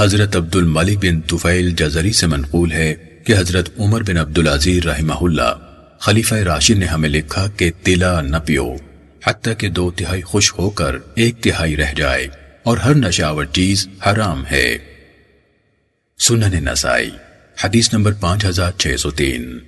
حضرت عبد الملک بن طفیل جزری سے منقول ہے کہ حضرت عمر بن عبدالعزیر رحمہ اللہ خلیفہ راشد نے ہمیں لکھا کہ تلا نہ پیو، حتیٰ کہ دو تہائی خوش ہو کر ایک تہائی رہ جائے اور ہر نشاور چیز حرام ہے۔ سنن نسائی، حدیث نمبر پانچ ہزار چھ سو تین۔